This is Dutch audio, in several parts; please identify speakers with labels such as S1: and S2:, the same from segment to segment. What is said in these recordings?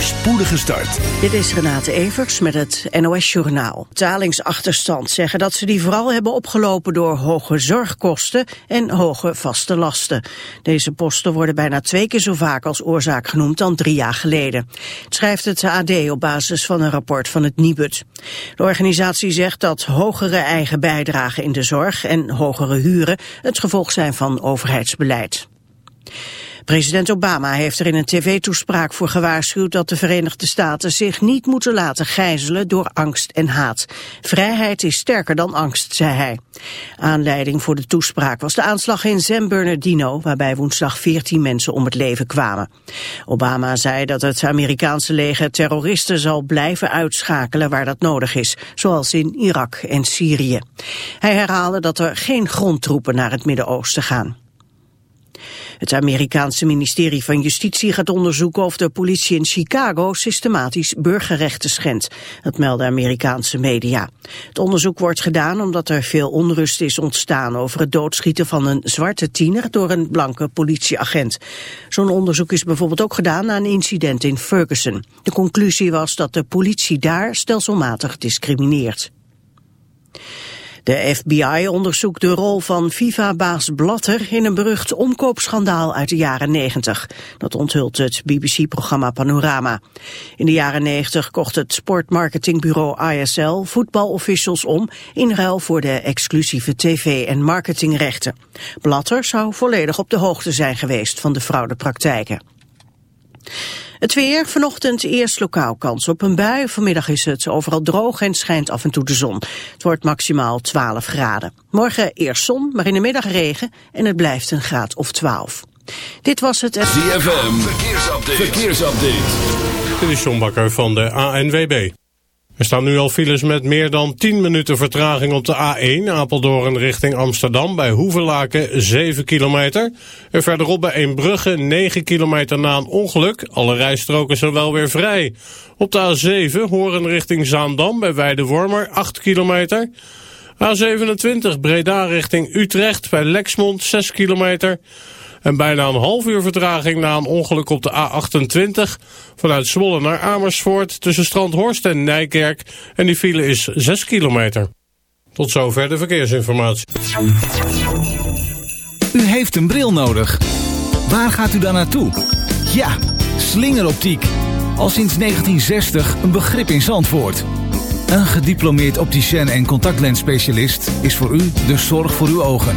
S1: voorspoedige start.
S2: Dit is Renate Evers met het NOS Journaal. Betalingsachterstand zeggen dat ze die vooral hebben opgelopen door hoge zorgkosten en hoge vaste lasten. Deze posten worden bijna twee keer zo vaak als oorzaak genoemd dan drie jaar geleden. Schrijft het AD op basis van een rapport van het Nibud. De organisatie zegt dat hogere eigen bijdragen in de zorg en hogere huren het gevolg zijn van overheidsbeleid. President Obama heeft er in een tv-toespraak voor gewaarschuwd dat de Verenigde Staten zich niet moeten laten gijzelen door angst en haat. Vrijheid is sterker dan angst, zei hij. Aanleiding voor de toespraak was de aanslag in San Bernardino, waarbij woensdag 14 mensen om het leven kwamen. Obama zei dat het Amerikaanse leger terroristen zal blijven uitschakelen waar dat nodig is, zoals in Irak en Syrië. Hij herhaalde dat er geen grondtroepen naar het Midden-Oosten gaan. Het Amerikaanse ministerie van Justitie gaat onderzoeken of de politie in Chicago systematisch burgerrechten schendt. Dat melden Amerikaanse media. Het onderzoek wordt gedaan omdat er veel onrust is ontstaan over het doodschieten van een zwarte tiener door een blanke politieagent. Zo'n onderzoek is bijvoorbeeld ook gedaan na een incident in Ferguson. De conclusie was dat de politie daar stelselmatig discrimineert. De FBI onderzoekt de rol van FIFA-baas Blatter in een berucht omkoopschandaal uit de jaren 90. Dat onthult het BBC-programma Panorama. In de jaren 90 kocht het sportmarketingbureau ISL voetbalofficials om in ruil voor de exclusieve tv- en marketingrechten. Blatter zou volledig op de hoogte zijn geweest van de fraudepraktijken. Het weer, vanochtend eerst lokaal kans op een bui. Vanmiddag is het overal droog en schijnt af en toe de zon. Het wordt maximaal 12 graden. Morgen eerst zon, maar in de middag regen en het blijft een graad of 12. Dit was het...
S1: ZFM, verkeersupdate. verkeersupdate.
S3: Dit is John Bakker van de ANWB. Er staan nu al files met meer dan 10 minuten vertraging op de A1 Apeldoorn richting Amsterdam bij Hoevelaken 7 kilometer. En verderop bij Eembrugge 9 kilometer na een ongeluk. Alle rijstroken zijn wel weer vrij. Op de A7 Horen richting Zaandam bij Weidewormer 8 kilometer. A27 Breda richting Utrecht bij Lexmond 6 kilometer. En bijna een half uur vertraging na een ongeluk op de A28 vanuit Zwolle naar Amersfoort tussen Strandhorst en Nijkerk. En die file is 6 kilometer. Tot zover de verkeersinformatie.
S4: U heeft een bril nodig. Waar gaat u dan naartoe? Ja, slingeroptiek. Al sinds 1960 een begrip in Zandvoort. Een gediplomeerd opticien en contactlensspecialist is voor u de zorg voor uw ogen.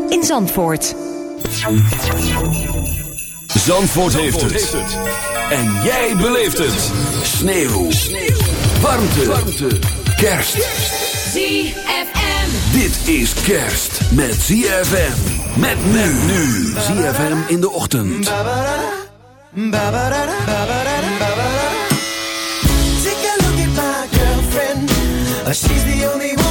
S5: in Zandvoort.
S1: Zandvoort heeft het. En jij beleeft het. Sneeuw. Sneeuw. Warmte. Warmte. Kerst.
S6: ZFM.
S1: Dit is kerst met ZFM. Met men nu. ZFM in de ochtend.
S7: Take a look at my girlfriend. She's the only one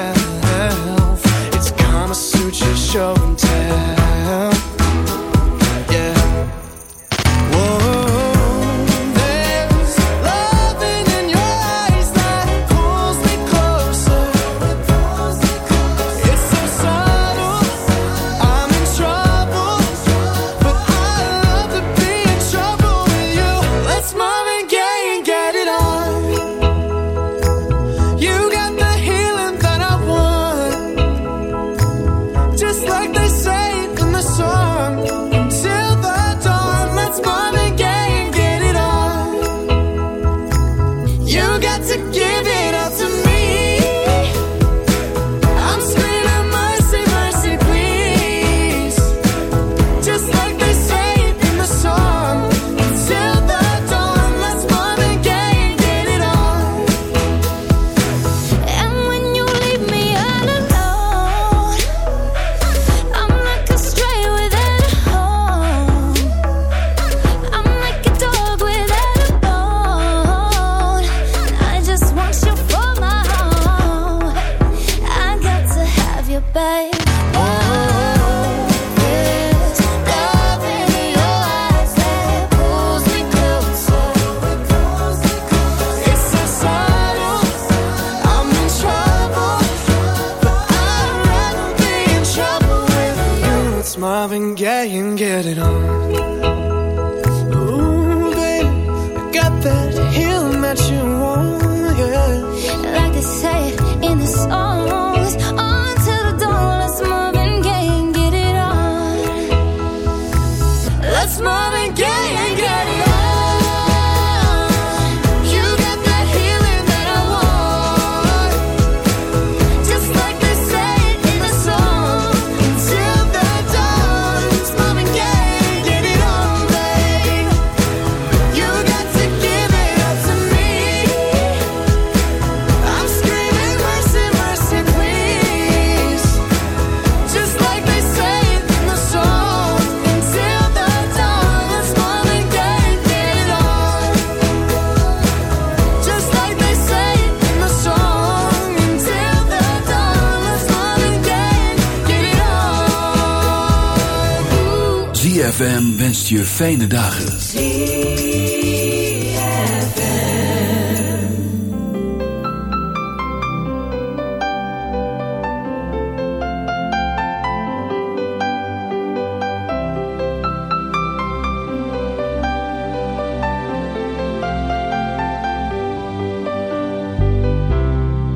S1: Je fijne dagen.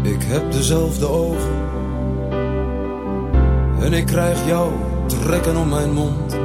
S8: Ik heb dezelfde ogen. En ik krijg jou trekken om mijn mond.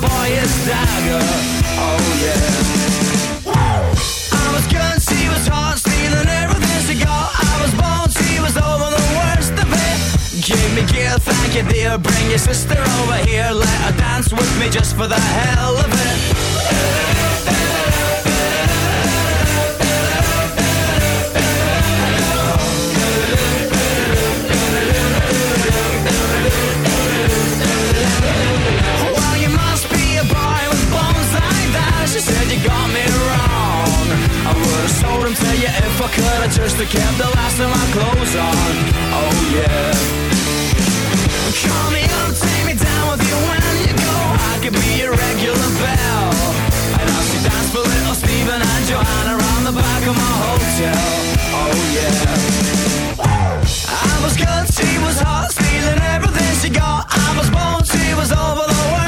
S9: Boy is Dagger. Oh yeah. I was good, she was hot, stealing everything she got. I was born, she was over the worst of it. Give me gear, thank you dear. Bring your sister over here, let her dance with me just for the hell of it. if I could, I just have kept the last of my clothes on. Oh yeah. Call me up, take me down with you when you go. I could be your regular bell, and I'll see dance for little Stephen and Johanna around the back of my hotel.
S10: Oh yeah. I was good, she was hot, stealing everything she got. I was born, she was over the world.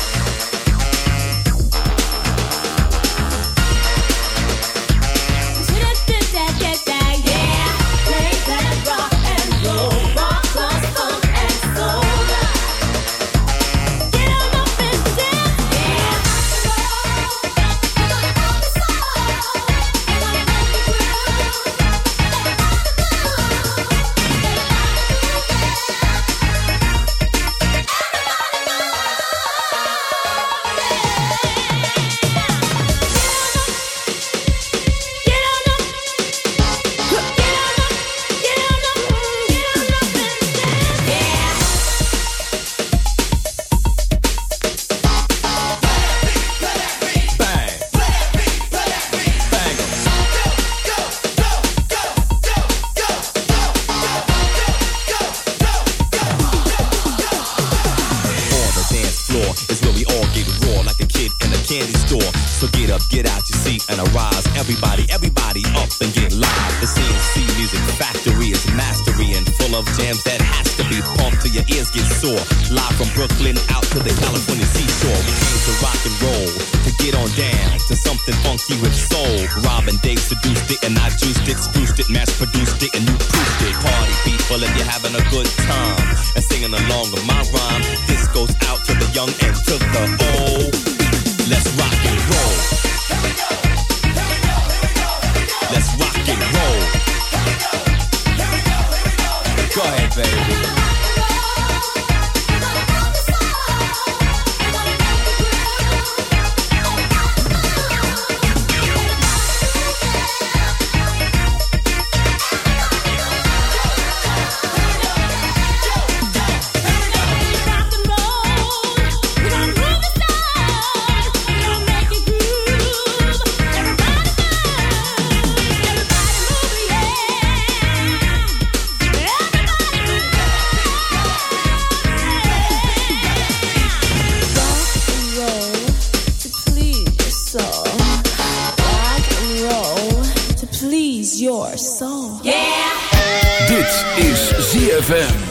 S11: To something funky with soul. Robin Dave seduced it and I juiced it, spruced it, mass produced it, and you proofed it. Party people, if you're having a good time and singing along with my rhyme, this goes out to the young and to the old.
S1: ZFM.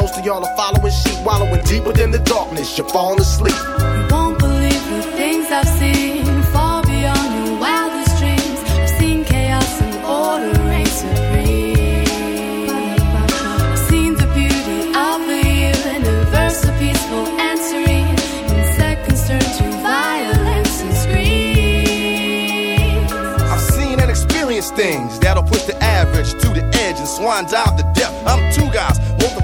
S12: it's a shame that most of y'all are following sheep, wallowing deep within the darkness. You're falling asleep.
S13: You won't believe the things I've seen far beyond your wildest dreams. I've seen chaos and order reign supreme. I've seen the beauty of the universal, peaceful and serene. In seconds turn to violence and screams.
S14: I've seen and experienced things that'll push the average to the edge and swan dive the depth.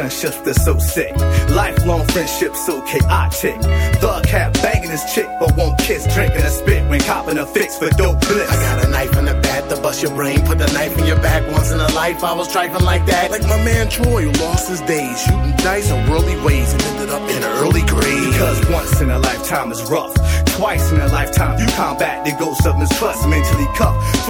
S15: Relationships that's so sick. Lifelong friendships so chaotic. Thug cat banging his chick, but won't kiss, drinking a spit when copping a fix for dope bliss.
S12: I got a knife in the back to bust your brain. Put the knife in your back. Once in a life, I was trifling like that. Like my man Troy, who lost his days shooting dice in worldly ways and ended up in early grave.
S15: Because once in a lifetime is rough. Twice in a lifetime you combat the ghost of mistrust, mentally cuffed.